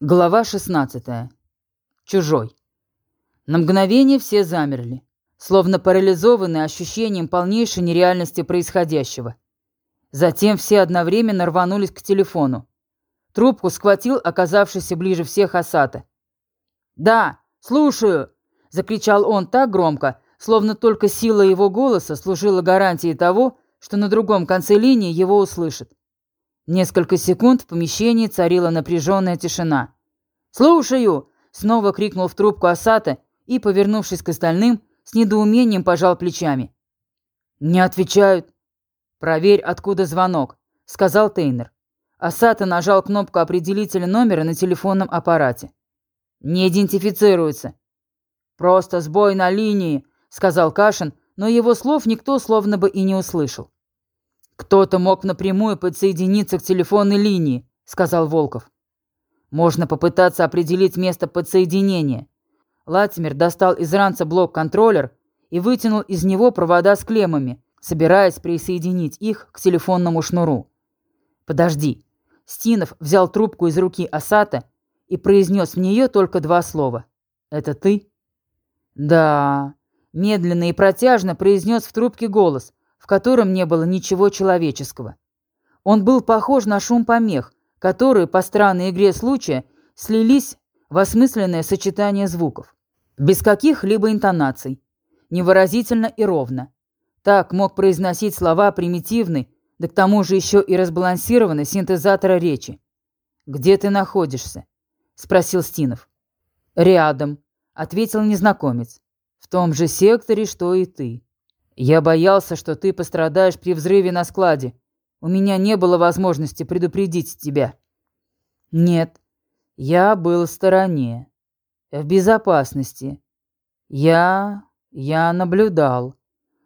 Глава 16. Чужой. На мгновение все замерли, словно парализованные ощущением полнейшей нереальности происходящего. Затем все одновременно рванулись к телефону. Трубку схватил оказавшийся ближе всех Асата. «Да, слушаю!» – закричал он так громко, словно только сила его голоса служила гарантией того, что на другом конце линии его услышат. Несколько секунд в помещении царила напряженная тишина. «Слушаю!» — снова крикнул в трубку Асата и, повернувшись к остальным, с недоумением пожал плечами. «Не отвечают». «Проверь, откуда звонок», — сказал Тейнер. Асата нажал кнопку определителя номера на телефонном аппарате. «Не идентифицируется». «Просто сбой на линии», — сказал Кашин, но его слов никто словно бы и не услышал. «Кто-то мог напрямую подсоединиться к телефонной линии», — сказал Волков. «Можно попытаться определить место подсоединения». Латимер достал из ранца блок-контроллер и вытянул из него провода с клеммами, собираясь присоединить их к телефонному шнуру. «Подожди». Стинов взял трубку из руки Асата и произнес в нее только два слова. «Это ты?» «Да», — медленно и протяжно произнес в трубке голос, в котором не было ничего человеческого. Он был похож на шум помех, которые, по странной игре случая, слились в осмысленное сочетание звуков. Без каких-либо интонаций. Невыразительно и ровно. Так мог произносить слова примитивный, да к тому же еще и разбалансированный синтезатора речи. «Где ты находишься?» — спросил Стинов. «Рядом», — ответил незнакомец. «В том же секторе, что и ты». «Я боялся, что ты пострадаешь при взрыве на складе. У меня не было возможности предупредить тебя». «Нет, я был в стороне, в безопасности. Я... я наблюдал».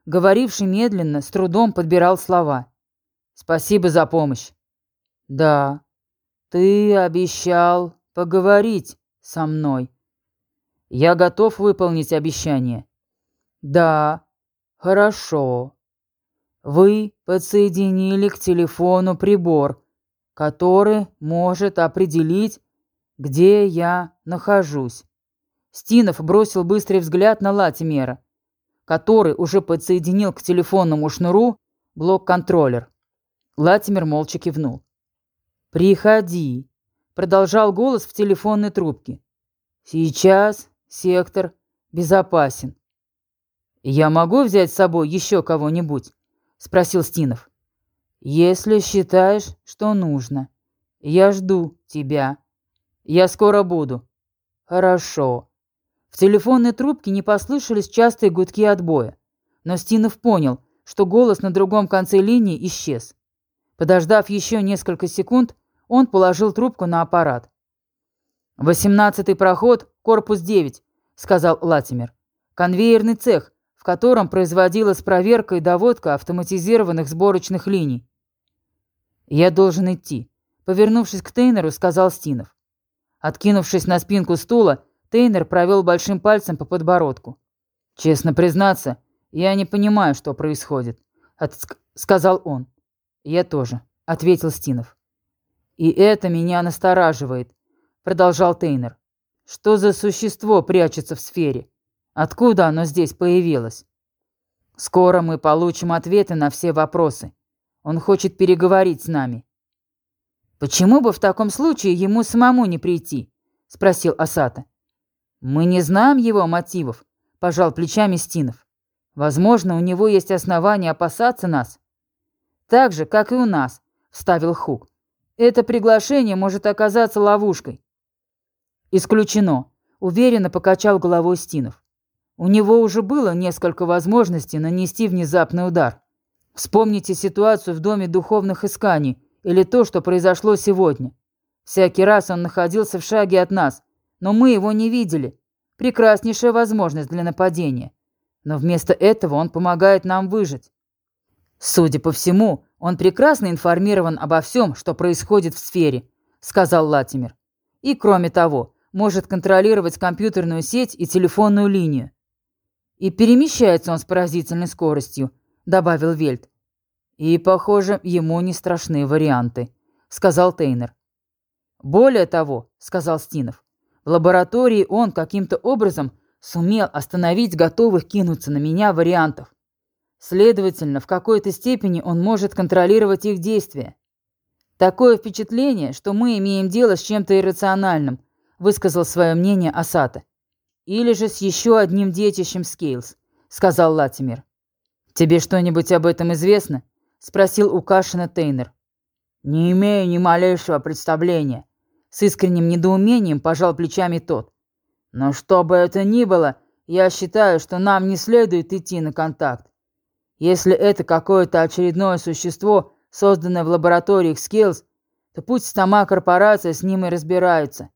Говоривший медленно, с трудом подбирал слова. «Спасибо за помощь». «Да, ты обещал поговорить со мной». «Я готов выполнить обещание». «Да, Хорошо. Вы подсоединили к телефону прибор, который может определить, где я нахожусь. Стинов бросил быстрый взгляд на Латимера, который уже подсоединил к телефонному шнуру блок-контроллер. Латимер молча кивнул. «Приходи», — продолжал голос в телефонной трубке. «Сейчас сектор безопасен. «Я могу взять с собой еще кого-нибудь?» — спросил Стинов. «Если считаешь, что нужно. Я жду тебя. Я скоро буду». «Хорошо». В телефонной трубке не послышались частые гудки отбоя, но Стинов понял, что голос на другом конце линии исчез. Подождав еще несколько секунд, он положил трубку на аппарат. «Восемнадцатый проход, корпус 9», — сказал Латимер. «Конвейерный цех, в котором производилась проверка и доводка автоматизированных сборочных линий. «Я должен идти», — повернувшись к Тейнеру, сказал Стинов. Откинувшись на спинку стула, Тейнер провел большим пальцем по подбородку. «Честно признаться, я не понимаю, что происходит», — сказал он. «Я тоже», — ответил Стинов. «И это меня настораживает», — продолжал Тейнер. «Что за существо прячется в сфере? Откуда оно здесь появилось? Скоро мы получим ответы на все вопросы. Он хочет переговорить с нами. Почему бы в таком случае ему самому не прийти? спросил Асата. Мы не знаем его мотивов, пожал плечами Стинов. Возможно, у него есть основания опасаться нас. Так же, как и у нас, вставил Хук. Это приглашение может оказаться ловушкой. Исключено, уверенно покачал головой Стинов. У него уже было несколько возможностей нанести внезапный удар. Вспомните ситуацию в Доме духовных исканий или то, что произошло сегодня. Всякий раз он находился в шаге от нас, но мы его не видели. Прекраснейшая возможность для нападения. Но вместо этого он помогает нам выжить. Судя по всему, он прекрасно информирован обо всем, что происходит в сфере, сказал Латимер. И кроме того, может контролировать компьютерную сеть и телефонную линию. И перемещается он с поразительной скоростью», — добавил Вельт. «И, похоже, ему не страшны варианты», — сказал Тейнер. Более того, сказал Стинов, в лаборатории он каким-то образом сумел остановить готовых кинуться на меня вариантов. Следовательно, в какой-то степени он может контролировать их действия. Такое впечатление, что мы имеем дело с чем-то иррациональным, высказал свое мнение Асата. Или же с еще одним детищем Скейлс, сказал Латимер. Тебе что-нибудь об этом известно? спросил у Кашина Тейнер. Не имею ни малейшего представления. С искренним недоумением пожал плечами тот. Но что бы это ни было, я считаю, что нам не следует идти на контакт. Если это какое-то очередное существо, созданное в лабораториях Skills, то пусть сама корпорация с ним и разбирается.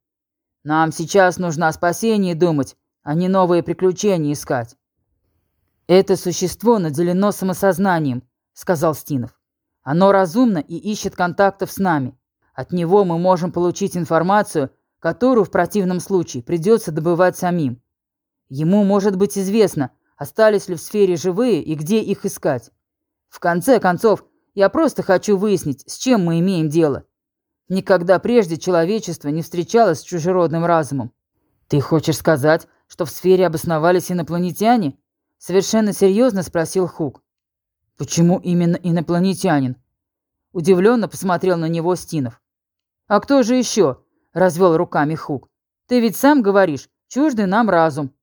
Нам сейчас нужно о спасении думать, а не новые приключения искать. Это существо наделено самосознанием, сказал Стинов. Оно разумно и ищет контактов с нами. От него мы можем получить информацию, которую в противном случае придется добывать самим. Ему может быть известно, остались ли в сфере живые и где их искать. В конце концов, я просто хочу выяснить, с чем мы имеем дело. Никогда прежде человечество не встречалось с чужеродным разумом. Ты хочешь сказать, что в сфере обосновались инопланетяне? Совершенно серьезно спросил Хук. Почему именно инопланетянин? Удивленно посмотрел на него Стинов. А кто же еще? Развел руками Хук. Ты ведь сам говоришь, чуждый нам разум.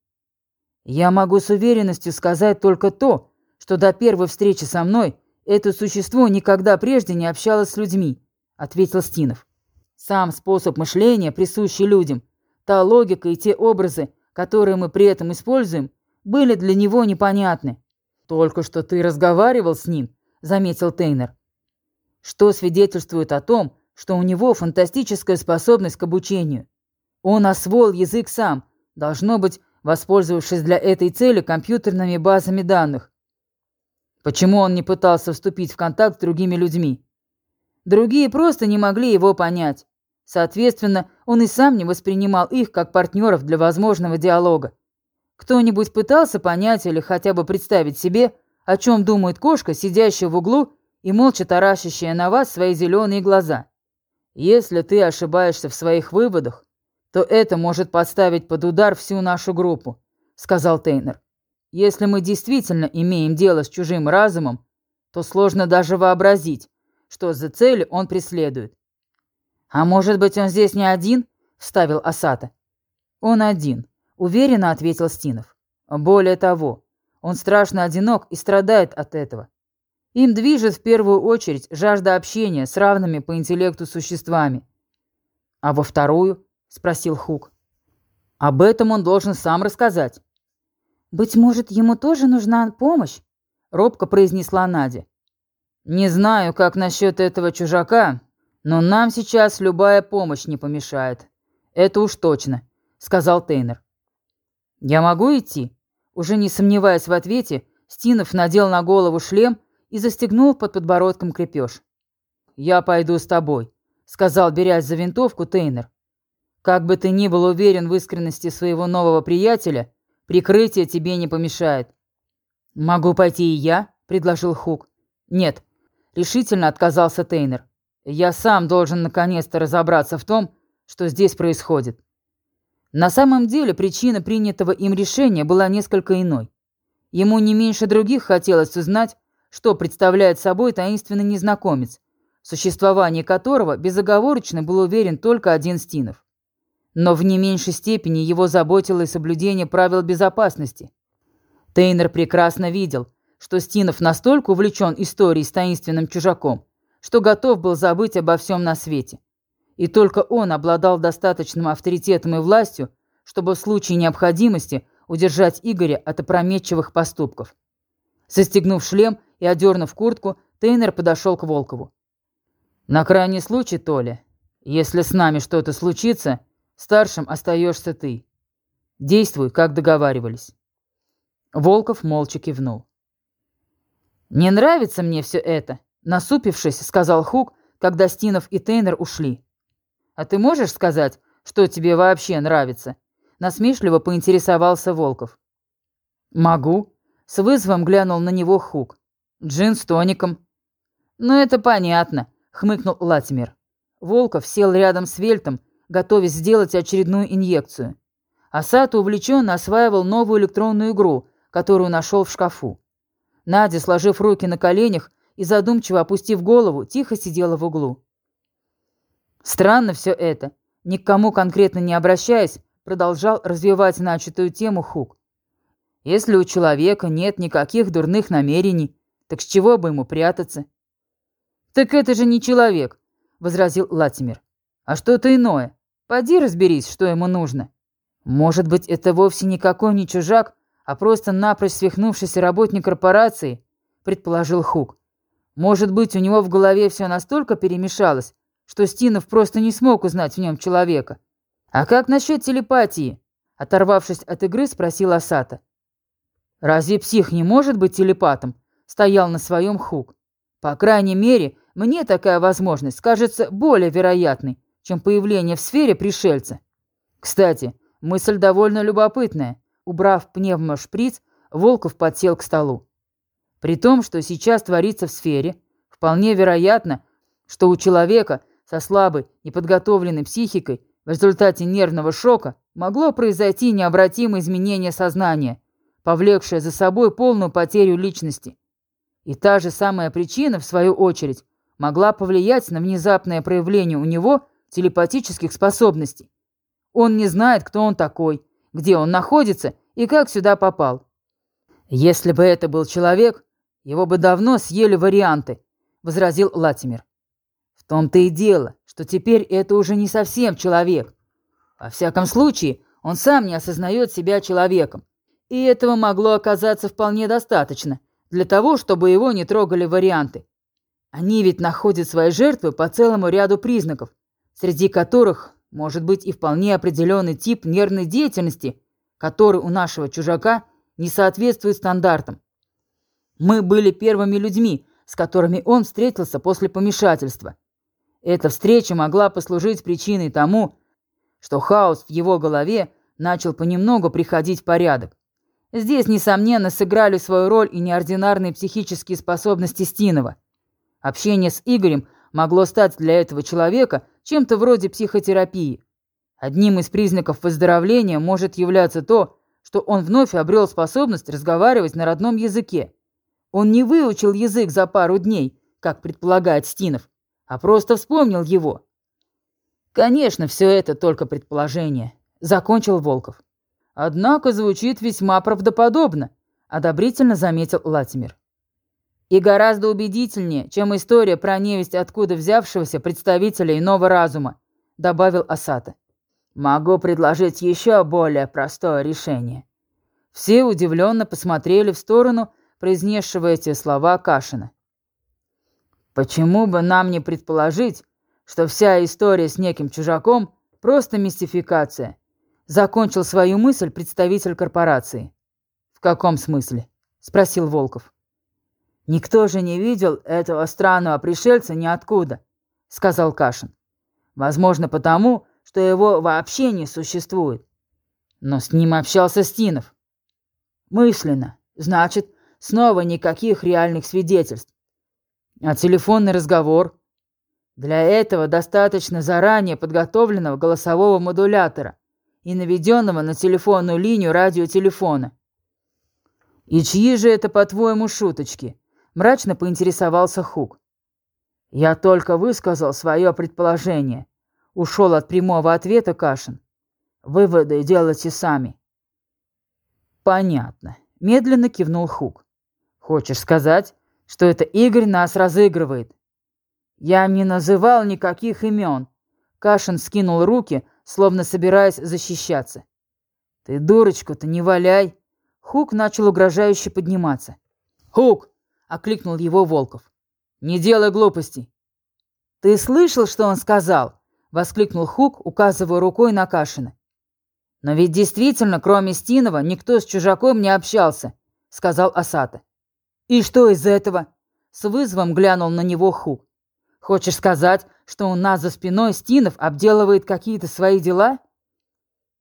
Я могу с уверенностью сказать только то, что до первой встречи со мной это существо никогда прежде не общалось с людьми, ответил Стинов. Сам способ мышления, присущий людям, та логика и те образы, которые мы при этом используем, были для него непонятны. Только что ты разговаривал с ним, заметил Тейнер. Что свидетельствует о том, что у него фантастическая способность к обучению. Он освоил язык сам, должно быть, воспользовавшись для этой цели компьютерными базами данных. Почему он не пытался вступить в контакт с другими людьми? Другие просто не могли его понять. Соответственно, он и сам не воспринимал их как партнеров для возможного диалога. Кто-нибудь пытался понять или хотя бы представить себе, о чем думает кошка, сидящая в углу и молча таращащая на вас свои зеленые глаза? Если ты ошибаешься в своих выводах, то это может подставить под удар всю нашу группу», — сказал Тейнер. «Если мы действительно имеем дело с чужим разумом, то сложно даже вообразить, что за цели он преследует». «А может быть, он здесь не один?» — вставил Асата. «Он один», — уверенно ответил Стинов. «Более того, он страшно одинок и страдает от этого. Им движет в первую очередь жажда общения с равными по интеллекту существами. А во вторую — спросил Хук. «Об этом он должен сам рассказать». «Быть может, ему тоже нужна помощь?» — робко произнесла Надя. «Не знаю, как насчет этого чужака, но нам сейчас любая помощь не помешает. Это уж точно», — сказал Тейнер. «Я могу идти?» Уже не сомневаясь в ответе, Стинов надел на голову шлем и застегнул под подбородком крепеж. «Я пойду с тобой», — сказал, берясь за винтовку, Тейнер. Как бы ты ни был уверен в искренности своего нового приятеля, прикрытие тебе не помешает. Могу пойти и я, предложил Хук. Нет, решительно отказался Тейнер. Я сам должен наконец-то разобраться в том, что здесь происходит. На самом деле причина принятого им решения была несколько иной. Ему не меньше других хотелось узнать, что представляет собой таинственный незнакомец, в существовании которого безоговорочно был уверен только один Стинов. Но в не меньшей степени его заботило и соблюдение правил безопасности. Тейнер прекрасно видел, что Стинов настолько увлечен историей с таинственным чужаком, что готов был забыть обо всем на свете. И только он обладал достаточным авторитетом и властью, чтобы в случае необходимости удержать Игоря от опрометчивых поступков. Застегнув шлем и одернув куртку, Тейнер подошел к Волкову. «На крайний случай, Толя, если с нами что-то случится, Старшим остаешься ты. Действуй, как договаривались». Волков молча кивнул. «Не нравится мне все это», — насупившись, сказал Хук, когда Стинов и Тейнер ушли. «А ты можешь сказать, что тебе вообще нравится?» Насмешливо поинтересовался Волков. «Могу», — с вызовом глянул на него Хук. «Джин с тоником». «Ну это понятно», — хмыкнул Латимер. Волков сел рядом с Вельтом, готовясь сделать очередную инъекцию. Асата увлеченно осваивал новую электронную игру, которую нашел в шкафу. Надя, сложив руки на коленях и задумчиво опустив голову, тихо сидела в углу. Странно все это. Ни к кому конкретно не обращаясь, продолжал развивать начатую тему Хук. Если у человека нет никаких дурных намерений, так с чего бы ему прятаться? Так это же не человек, возразил Латимер. А что-то иное. Пойди разберись, что ему нужно. Может быть, это вовсе никакой не чужак, а просто напрочь свихнувшийся работник корпорации, предположил Хук. Может быть, у него в голове все настолько перемешалось, что Стинов просто не смог узнать в нем человека. А как насчет телепатии? Оторвавшись от игры, спросил Асата. Разве псих не может быть телепатом? Стоял на своем Хук. По крайней мере, мне такая возможность кажется более вероятной, чем появление в сфере пришельца. Кстати, мысль довольно любопытная. Убрав пневмошприц, Волков подсел к столу. При том, что сейчас творится в сфере, вполне вероятно, что у человека со слабой, неподготовленной психикой в результате нервного шока могло произойти необратимое изменение сознания, повлекшее за собой полную потерю личности. И та же самая причина, в свою очередь, могла повлиять на внезапное проявление у него телепатических способностей. Он не знает, кто он такой, где он находится и как сюда попал. Если бы это был человек, его бы давно съели варианты, возразил Латимер. В том-то и дело, что теперь это уже не совсем человек. Во всяком случае, он сам не осознает себя человеком. И этого могло оказаться вполне достаточно для того, чтобы его не трогали варианты. Они ведь находят свои жертвы по целому ряду признаков, среди которых может быть и вполне определенный тип нервной деятельности, который у нашего чужака не соответствует стандартам. Мы были первыми людьми, с которыми он встретился после помешательства. Эта встреча могла послужить причиной тому, что хаос в его голове начал понемногу приходить в порядок. Здесь, несомненно, сыграли свою роль и неординарные психические способности Стинова. Общение с Игорем могло стать для этого человека чем-то вроде психотерапии. Одним из признаков выздоровления может являться то, что он вновь обрел способность разговаривать на родном языке. Он не выучил язык за пару дней, как предполагает Стинов, а просто вспомнил его. Конечно, все это только предположение, закончил Волков. Однако звучит весьма правдоподобно, одобрительно заметил Латимер. И гораздо убедительнее, чем история про невесть откуда взявшегося представителя иного разума, добавил Асата. Могу предложить еще более простое решение. Все удивленно посмотрели в сторону произнесшего эти слова Кашина. Почему бы нам не предположить, что вся история с неким чужаком – просто мистификация? Закончил свою мысль представитель корпорации. «В каком смысле?» – спросил Волков. «Никто же не видел этого странного пришельца ниоткуда», — сказал Кашин. «Возможно, потому, что его вообще не существует. Но с ним общался Стинов. Мысленно. Значит, снова никаких реальных свидетельств. А телефонный разговор? Для этого достаточно заранее подготовленного голосового модулятора и наведенного на телефонную линию радиотелефона. И чьи же это, по-твоему, шуточки? Мрачно поинтересовался Хук. «Я только высказал свое предположение», — ушел от прямого ответа Кашин. «Выводы делайте сами». «Понятно», — медленно кивнул Хук. «Хочешь сказать, что это Игорь нас разыгрывает?» «Я не называл никаких имен», — Кашин скинул руки, словно собираясь защищаться. «Ты дурочку-то не валяй!» Хук начал угрожающе подниматься. «Хук, окликнул его Волков. «Не делай глупостей!» «Ты слышал, что он сказал?» — воскликнул Хук, указывая рукой на Кашина. «Но ведь действительно, кроме Стинова, никто с чужаком не общался», — сказал Асата. «И что из этого?» — с вызовом глянул на него Хук. «Хочешь сказать, что у нас за спиной Стинов обделывает какие-то свои дела?»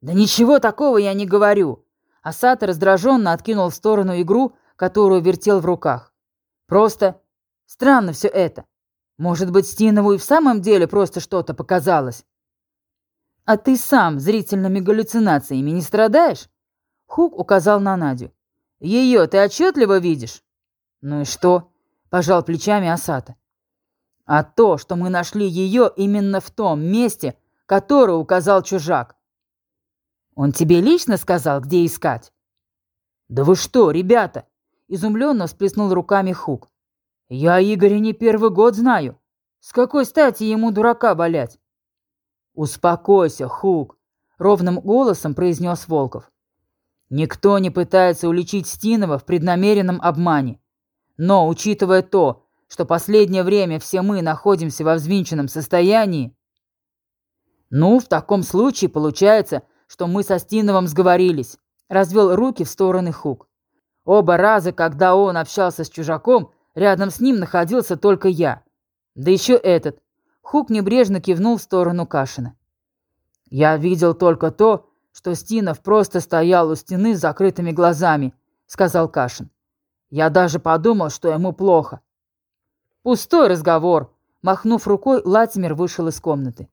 «Да ничего такого я не говорю!» Асата раздраженно откинул в сторону игру, которую вертел в руках. Просто странно все это. Может быть, Стинову и в самом деле просто что-то показалось? А ты сам зрительными галлюцинациями не страдаешь? Хук указал на Надю. Ее ты отчетливо видишь? Ну и что? Пожал плечами Асата. А то, что мы нашли ее именно в том месте, которое указал чужак. Он тебе лично сказал, где искать? Да вы что, ребята? Изумленно всплеснул руками Хук. Я Игоря не первый год знаю. С какой стати ему дурака валять? Успокойся, Хук, ровным голосом произнес Волков. Никто не пытается уличить Стинова в преднамеренном обмане. Но, учитывая то, что последнее время все мы находимся во взвинченном состоянии, ну, в таком случае получается, что мы со Стиновым сговорились. Развел руки в стороны Хук. Оба раза, когда он общался с чужаком, Рядом с ним находился только я. Да еще этот. Хук небрежно кивнул в сторону Кашина. Я видел только то, что Стинов просто стоял у стены с закрытыми глазами, сказал Кашин. Я даже подумал, что ему плохо. Пустой разговор. Махнув рукой, Латимер вышел из комнаты.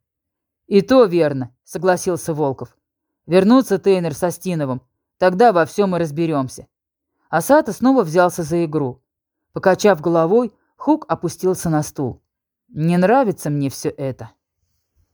«И то верно», — согласился Волков. «Вернуться Тейнер со Стиновым. Тогда во всем и разберемся». Асата снова взялся за игру. Покачав головой, Хук опустился на стул. «Не нравится мне все это».